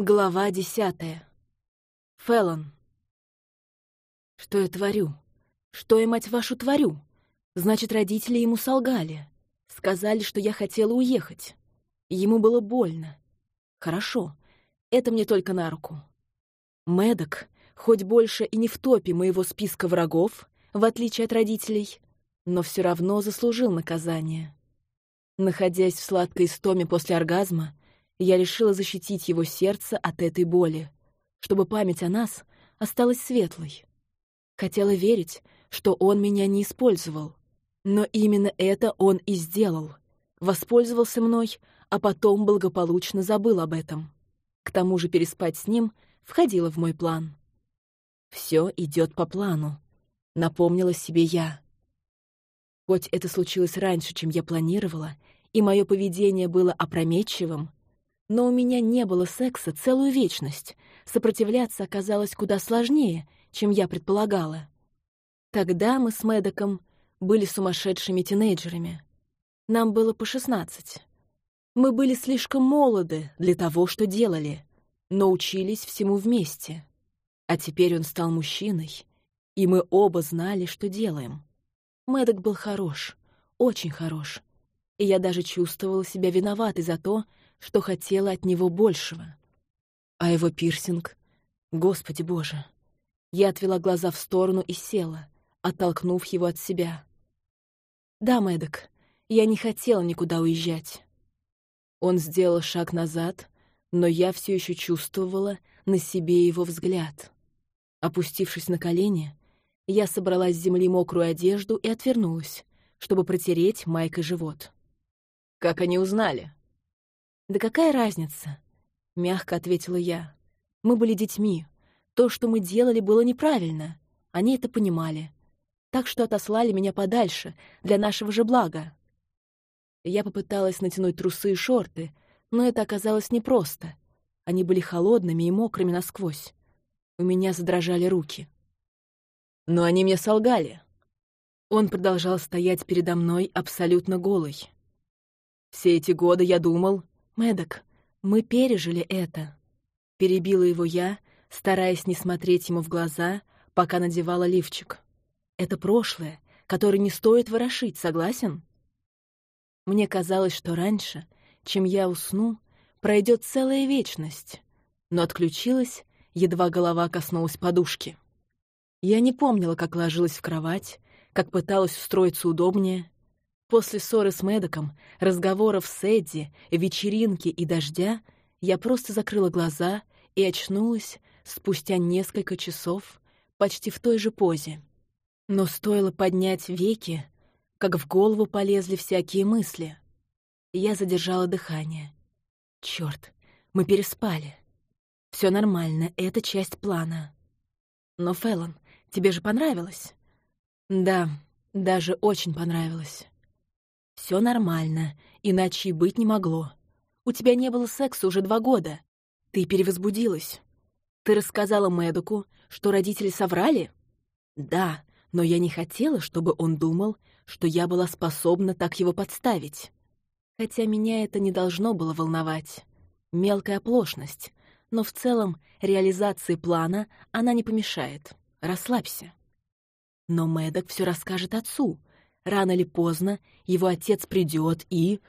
Глава десятая. Феллон. Что я творю? Что я, мать вашу, творю? Значит, родители ему солгали. Сказали, что я хотела уехать. Ему было больно. Хорошо, это мне только на руку. Мэддок, хоть больше и не в топе моего списка врагов, в отличие от родителей, но все равно заслужил наказание. Находясь в сладкой истоме после оргазма, я решила защитить его сердце от этой боли, чтобы память о нас осталась светлой. Хотела верить, что он меня не использовал. Но именно это он и сделал. Воспользовался мной, а потом благополучно забыл об этом. К тому же переспать с ним входило в мой план. Все идет по плану», — напомнила себе я. Хоть это случилось раньше, чем я планировала, и мое поведение было опрометчивым, но у меня не было секса целую вечность. Сопротивляться оказалось куда сложнее, чем я предполагала. Тогда мы с Мэддоком были сумасшедшими тинейджерами. Нам было по шестнадцать. Мы были слишком молоды для того, что делали, но учились всему вместе. А теперь он стал мужчиной, и мы оба знали, что делаем. Мэддок был хорош, очень хорош, и я даже чувствовала себя виноватой за то, что хотела от него большего. А его пирсинг? Господи боже! Я отвела глаза в сторону и села, оттолкнув его от себя. «Да, Мэддок, я не хотела никуда уезжать». Он сделал шаг назад, но я все еще чувствовала на себе его взгляд. Опустившись на колени, я собрала с земли мокрую одежду и отвернулась, чтобы протереть майкой живот. «Как они узнали?» «Да какая разница?» — мягко ответила я. «Мы были детьми. То, что мы делали, было неправильно. Они это понимали. Так что отослали меня подальше, для нашего же блага». Я попыталась натянуть трусы и шорты, но это оказалось непросто. Они были холодными и мокрыми насквозь. У меня задрожали руки. Но они мне солгали. Он продолжал стоять передо мной абсолютно голый. Все эти годы я думал, Мэддок, мы пережили это. Перебила его я, стараясь не смотреть ему в глаза, пока надевала лифчик. Это прошлое, которое не стоит ворошить, согласен? Мне казалось, что раньше, чем я усну, пройдет целая вечность, но отключилась, едва голова коснулась подушки. Я не помнила, как ложилась в кровать, как пыталась устроиться удобнее, После ссоры с Мэддоком, разговоров с Эдди, вечеринки и дождя я просто закрыла глаза и очнулась спустя несколько часов почти в той же позе. Но стоило поднять веки, как в голову полезли всякие мысли. Я задержала дыхание. Черт, мы переспали. Все нормально, это часть плана. Но, Фэллон, тебе же понравилось? Да, даже очень понравилось. Все нормально, иначе и быть не могло. У тебя не было секса уже два года. Ты перевозбудилась. Ты рассказала Мэдоку, что родители соврали? Да, но я не хотела, чтобы он думал, что я была способна так его подставить. Хотя меня это не должно было волновать. Мелкая оплошность. Но в целом реализации плана она не помешает. Расслабься. Но Мэддок все расскажет отцу, Рано или поздно его отец придет и...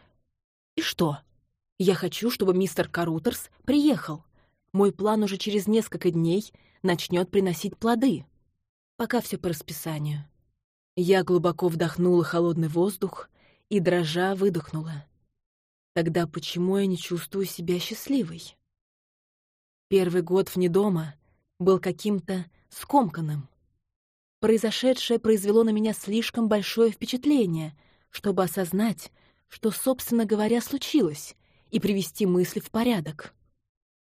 И что? Я хочу, чтобы мистер Карутерс приехал. Мой план уже через несколько дней начнет приносить плоды. Пока все по расписанию. Я глубоко вдохнула холодный воздух и, дрожа, выдохнула. Тогда почему я не чувствую себя счастливой? Первый год вне дома был каким-то скомканным. Произошедшее произвело на меня слишком большое впечатление, чтобы осознать, что, собственно говоря, случилось, и привести мысли в порядок.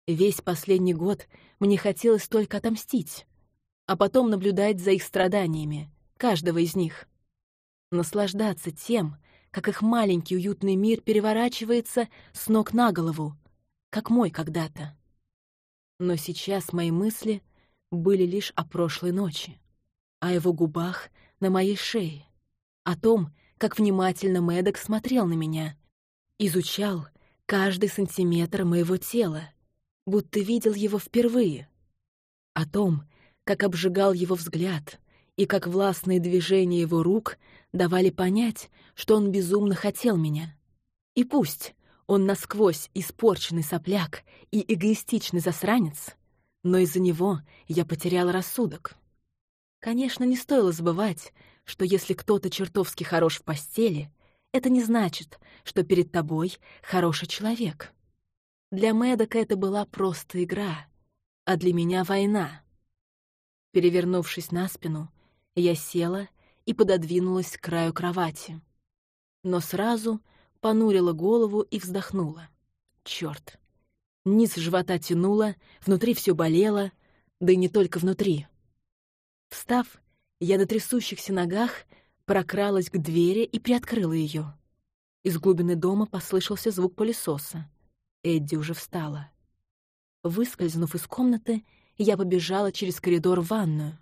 Весь последний год мне хотелось только отомстить, а потом наблюдать за их страданиями, каждого из них. Наслаждаться тем, как их маленький уютный мир переворачивается с ног на голову, как мой когда-то. Но сейчас мои мысли были лишь о прошлой ночи о его губах на моей шее, о том, как внимательно Мэддок смотрел на меня, изучал каждый сантиметр моего тела, будто видел его впервые. О том, как обжигал его взгляд и как властные движения его рук давали понять, что он безумно хотел меня. И пусть он насквозь испорченный сопляк и эгоистичный засранец, но из-за него я потеряла рассудок. Конечно, не стоило забывать, что если кто-то чертовски хорош в постели, это не значит, что перед тобой хороший человек. Для Мэдока это была просто игра, а для меня — война. Перевернувшись на спину, я села и пододвинулась к краю кровати. Но сразу понурила голову и вздохнула. Чёрт. Низ живота тянуло, внутри все болело, да и не только внутри. Встав, я на трясущихся ногах прокралась к двери и приоткрыла ее. Из глубины дома послышался звук пылесоса. Эдди уже встала. Выскользнув из комнаты, я побежала через коридор в ванную.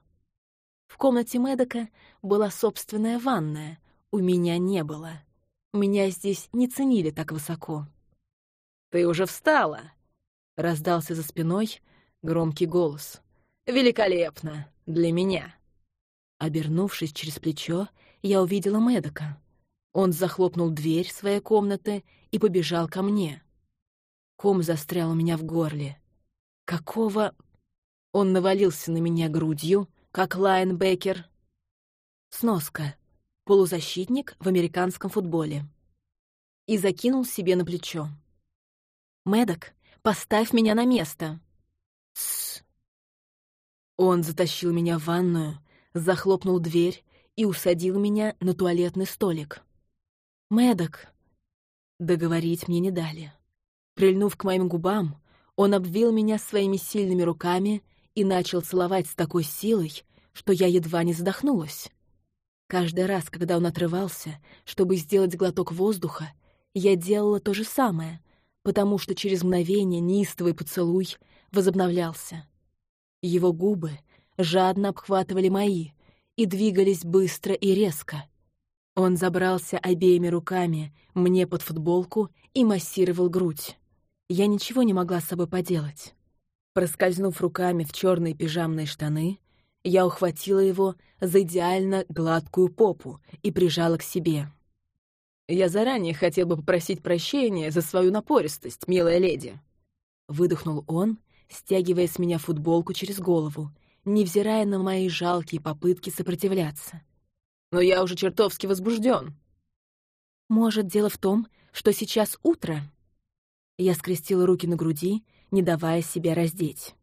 В комнате Мэдока была собственная ванная, у меня не было. Меня здесь не ценили так высоко. «Ты уже встала!» — раздался за спиной громкий голос. «Великолепно! Для меня!» Обернувшись через плечо, я увидела Мэдока. Он захлопнул дверь своей комнаты и побежал ко мне. Ком застрял у меня в горле. Какого... Он навалился на меня грудью, как лайнбекер. Сноска. Полузащитник в американском футболе. И закинул себе на плечо. «Мэддок, поставь меня на место!» «Тссс!» Он затащил меня в ванную, захлопнул дверь и усадил меня на туалетный столик. «Мэддок!» Договорить мне не дали. Прильнув к моим губам, он обвил меня своими сильными руками и начал целовать с такой силой, что я едва не задохнулась. Каждый раз, когда он отрывался, чтобы сделать глоток воздуха, я делала то же самое, потому что через мгновение неистовый поцелуй возобновлялся. Его губы жадно обхватывали мои и двигались быстро и резко. Он забрался обеими руками мне под футболку и массировал грудь. Я ничего не могла с собой поделать. Проскользнув руками в черные пижамные штаны, я ухватила его за идеально гладкую попу и прижала к себе. «Я заранее хотел бы попросить прощения за свою напористость, милая леди», — выдохнул он, стягивая с меня футболку через голову, невзирая на мои жалкие попытки сопротивляться. «Но я уже чертовски возбужден. «Может, дело в том, что сейчас утро?» Я скрестила руки на груди не давая себя раздеть.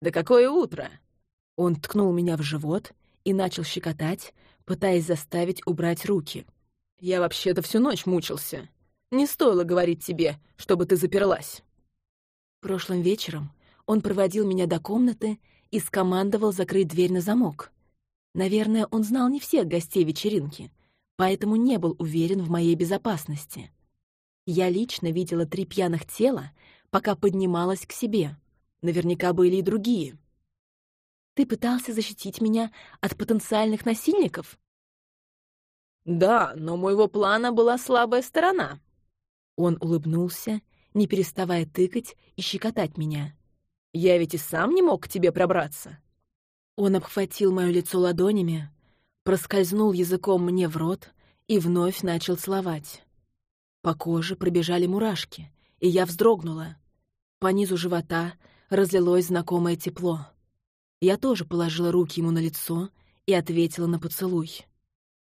«Да какое утро!» Он ткнул меня в живот и начал щекотать, пытаясь заставить убрать руки. «Я вообще-то всю ночь мучился. Не стоило говорить тебе, чтобы ты заперлась». Прошлым вечером он проводил меня до комнаты и скомандовал закрыть дверь на замок. Наверное, он знал не всех гостей вечеринки, поэтому не был уверен в моей безопасности. Я лично видела три пьяных тела, пока поднималась к себе. Наверняка были и другие. Ты пытался защитить меня от потенциальных насильников? Да, но у моего плана была слабая сторона. Он улыбнулся, не переставая тыкать и щекотать меня. Я ведь и сам не мог к тебе пробраться. Он обхватил мое лицо ладонями, проскользнул языком мне в рот и вновь начал целовать. По коже пробежали мурашки, и я вздрогнула. По низу живота разлилось знакомое тепло. Я тоже положила руки ему на лицо и ответила на поцелуй.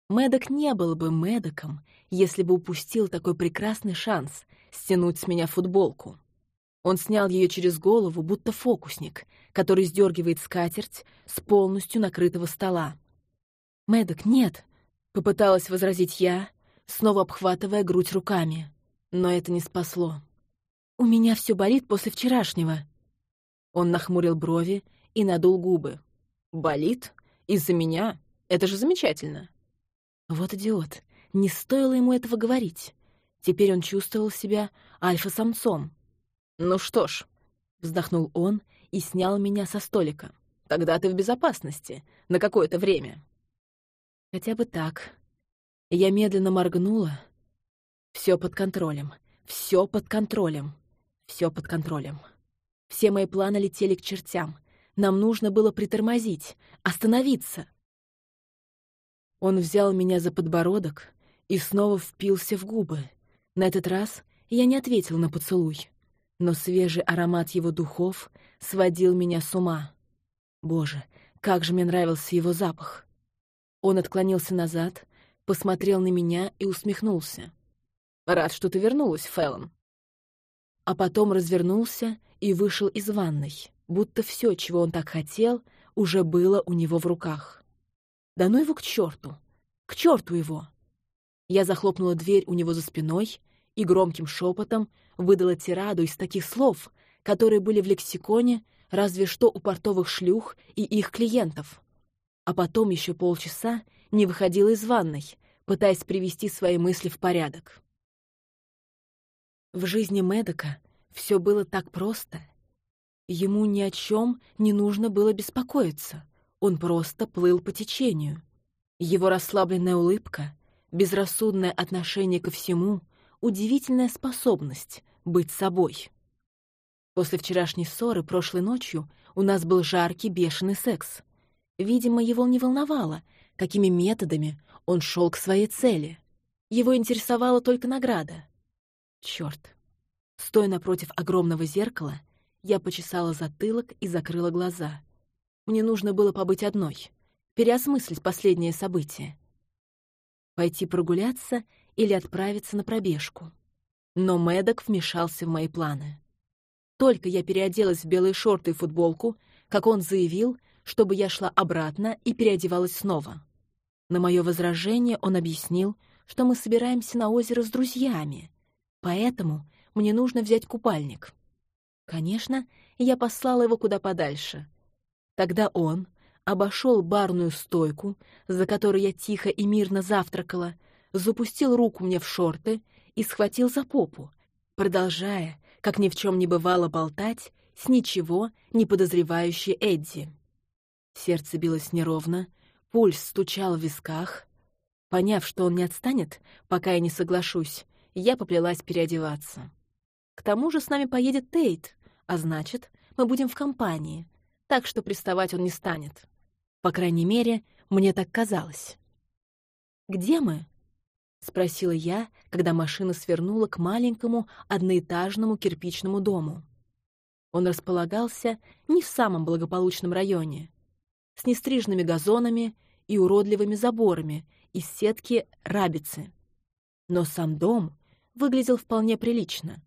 Мэддок не был бы Мэддоком, если бы упустил такой прекрасный шанс стянуть с меня футболку. Он снял ее через голову, будто фокусник, который сдергивает скатерть с полностью накрытого стола. «Мэддок, нет!» — попыталась возразить я, снова обхватывая грудь руками. Но это не спасло. «У меня все болит после вчерашнего». Он нахмурил брови и надул губы. «Болит? Из-за меня? Это же замечательно!» Вот идиот. Не стоило ему этого говорить. Теперь он чувствовал себя альфа-самцом. «Ну что ж», — вздохнул он и снял меня со столика. «Тогда ты в безопасности. На какое-то время». Хотя бы так. Я медленно моргнула. Все под контролем. Все под контролем. Все под контролем. Все мои планы летели к чертям. Нам нужно было притормозить, остановиться. Он взял меня за подбородок и снова впился в губы. На этот раз я не ответил на поцелуй, но свежий аромат его духов сводил меня с ума. Боже, как же мне нравился его запах! Он отклонился назад, посмотрел на меня и усмехнулся. «Рад, что ты вернулась, Фэллон». А потом развернулся и вышел из ванной, будто все, чего он так хотел, уже было у него в руках. Да ну его к черту! К черту его! Я захлопнула дверь у него за спиной и громким шепотом выдала тираду из таких слов, которые были в лексиконе разве что у портовых шлюх и их клиентов. А потом еще полчаса не выходила из ванной, пытаясь привести свои мысли в порядок. В жизни Медока все было так просто. Ему ни о чем не нужно было беспокоиться. Он просто плыл по течению. Его расслабленная улыбка, безрассудное отношение ко всему, удивительная способность быть собой. После вчерашней ссоры прошлой ночью у нас был жаркий, бешеный секс. Видимо, его не волновало, какими методами он шел к своей цели. Его интересовала только награда. Черт! Стоя напротив огромного зеркала, я почесала затылок и закрыла глаза. Мне нужно было побыть одной, переосмыслить последнее событие. Пойти прогуляться или отправиться на пробежку. Но Мэддок вмешался в мои планы. Только я переоделась в белые шорты и футболку, как он заявил, чтобы я шла обратно и переодевалась снова. На мое возражение он объяснил, что мы собираемся на озеро с друзьями, поэтому мне нужно взять купальник. Конечно, я послала его куда подальше — Тогда он обошел барную стойку, за которой я тихо и мирно завтракала, запустил руку мне в шорты и схватил за попу, продолжая, как ни в чем не бывало, болтать с ничего не подозревающей Эдди. Сердце билось неровно, пульс стучал в висках. Поняв, что он не отстанет, пока я не соглашусь, я поплелась переодеваться. К тому же с нами поедет Тейт, а значит, мы будем в компании, так что приставать он не станет. По крайней мере, мне так казалось. «Где мы?» — спросила я, когда машина свернула к маленькому одноэтажному кирпичному дому. Он располагался не в самом благополучном районе, с нестрижными газонами и уродливыми заборами из сетки рабицы. Но сам дом выглядел вполне прилично,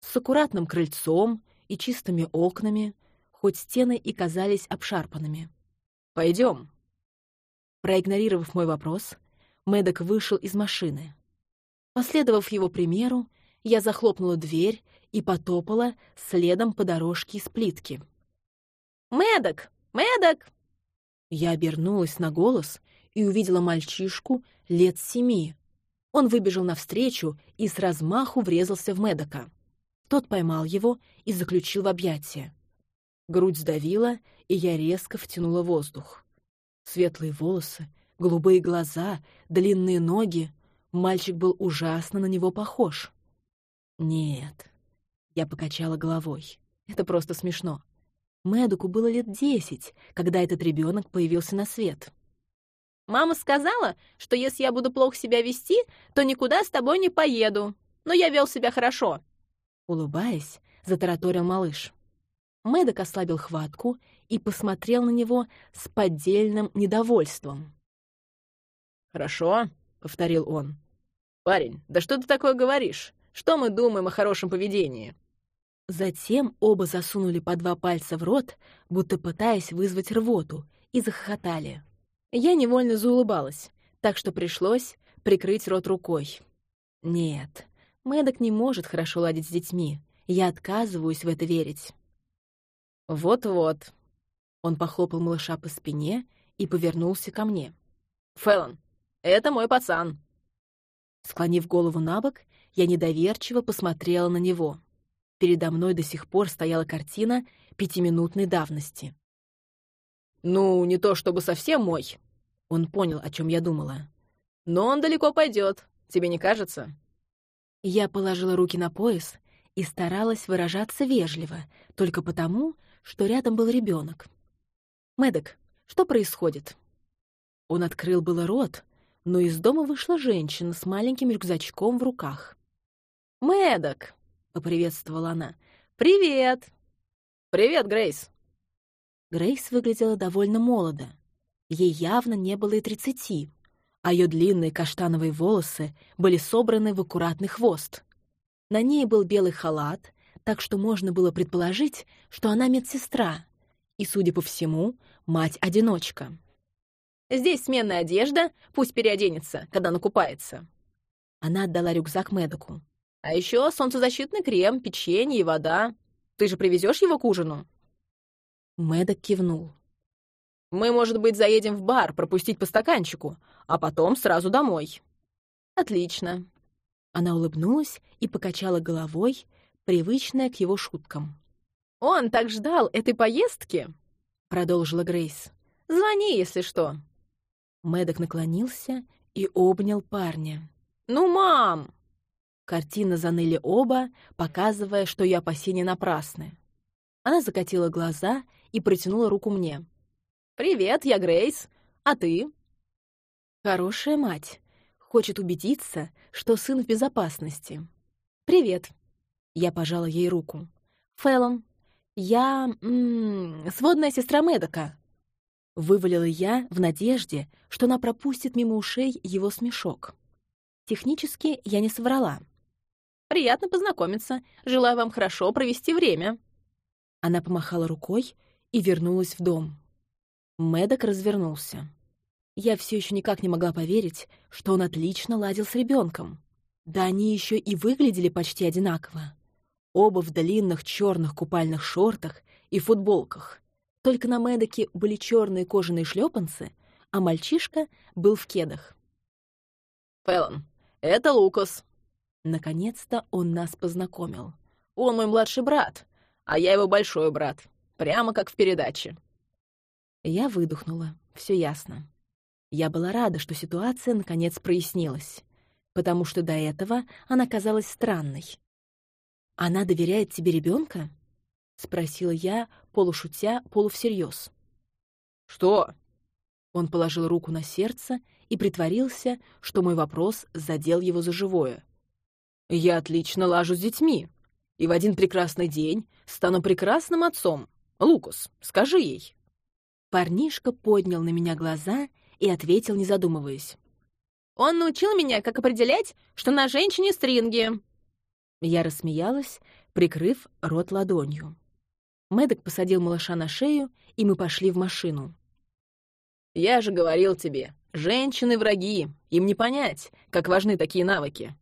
с аккуратным крыльцом и чистыми окнами — хоть стены и казались обшарпанными. Пойдем. Проигнорировав мой вопрос, Мэддок вышел из машины. Последовав его примеру, я захлопнула дверь и потопала следом по дорожке из плитки. «Мэддок! Мэддок!» Я обернулась на голос и увидела мальчишку лет семи. Он выбежал навстречу и с размаху врезался в Мэддока. Тот поймал его и заключил в объятия. Грудь сдавила, и я резко втянула воздух. Светлые волосы, голубые глаза, длинные ноги. Мальчик был ужасно на него похож. Нет, я покачала головой. Это просто смешно. Мэдуку было лет десять, когда этот ребенок появился на свет. «Мама сказала, что если я буду плохо себя вести, то никуда с тобой не поеду. Но я вел себя хорошо». Улыбаясь, затараторил малыш. Мэддок ослабил хватку и посмотрел на него с поддельным недовольством. «Хорошо», — повторил он. «Парень, да что ты такое говоришь? Что мы думаем о хорошем поведении?» Затем оба засунули по два пальца в рот, будто пытаясь вызвать рвоту, и захохотали. Я невольно заулыбалась, так что пришлось прикрыть рот рукой. «Нет, Мэддок не может хорошо ладить с детьми. Я отказываюсь в это верить». «Вот-вот». Он похлопал малыша по спине и повернулся ко мне. «Фэллон, это мой пацан». Склонив голову на бок, я недоверчиво посмотрела на него. Передо мной до сих пор стояла картина пятиминутной давности. «Ну, не то чтобы совсем мой». Он понял, о чем я думала. «Но он далеко пойдет, тебе не кажется?» Я положила руки на пояс и старалась выражаться вежливо, только потому, что рядом был ребенок. «Мэддок, что происходит?» Он открыл было рот, но из дома вышла женщина с маленьким рюкзачком в руках. «Мэддок!» — поприветствовала она. «Привет!» «Привет, Грейс!» Грейс выглядела довольно молодо. Ей явно не было и тридцати, а ее длинные каштановые волосы были собраны в аккуратный хвост. На ней был белый халат, так что можно было предположить, что она медсестра и, судя по всему, мать-одиночка. «Здесь сменная одежда, пусть переоденется, когда накупается». Она отдала рюкзак Мэдоку. «А еще солнцезащитный крем, печенье и вода. Ты же привезешь его к ужину?» Мэддок кивнул. «Мы, может быть, заедем в бар, пропустить по стаканчику, а потом сразу домой». «Отлично. Она улыбнулась и покачала головой, привычная к его шуткам. «Он так ждал этой поездки!» — продолжила Грейс. «Звони, если что!» Мэддок наклонился и обнял парня. «Ну, мам!» Картина заныли оба, показывая, что ее опасения напрасны. Она закатила глаза и протянула руку мне. «Привет, я Грейс. А ты?» «Хорошая мать хочет убедиться, что сын в безопасности. «Привет!» Я пожала ей руку. «Фэллон, я... М -м, сводная сестра Мэдока». Вывалила я в надежде, что она пропустит мимо ушей его смешок. Технически я не соврала. «Приятно познакомиться. Желаю вам хорошо провести время». Она помахала рукой и вернулась в дом. Мэддок развернулся. Я все еще никак не могла поверить, что он отлично ладил с ребенком. Да они еще и выглядели почти одинаково. Оба в длинных черных купальных шортах и футболках. Только на Мэдоке были черные кожаные шлепанцы, а мальчишка был в кедах. «Фэллон, это Лукас!» Наконец-то он нас познакомил. «Он мой младший брат, а я его большой брат. Прямо как в передаче». Я выдохнула. Все ясно. Я была рада, что ситуация наконец прояснилась, потому что до этого она казалась странной. «Она доверяет тебе ребенка? Спросила я, полушутя, полувсерьез. «Что?» Он положил руку на сердце и притворился, что мой вопрос задел его за живое. «Я отлично лажу с детьми, и в один прекрасный день стану прекрасным отцом. Лукас, скажи ей». Парнишка поднял на меня глаза и ответил, не задумываясь. «Он научил меня, как определять, что на женщине стринги». Я рассмеялась, прикрыв рот ладонью. Мэддок посадил малыша на шею, и мы пошли в машину. «Я же говорил тебе, женщины — враги, им не понять, как важны такие навыки»,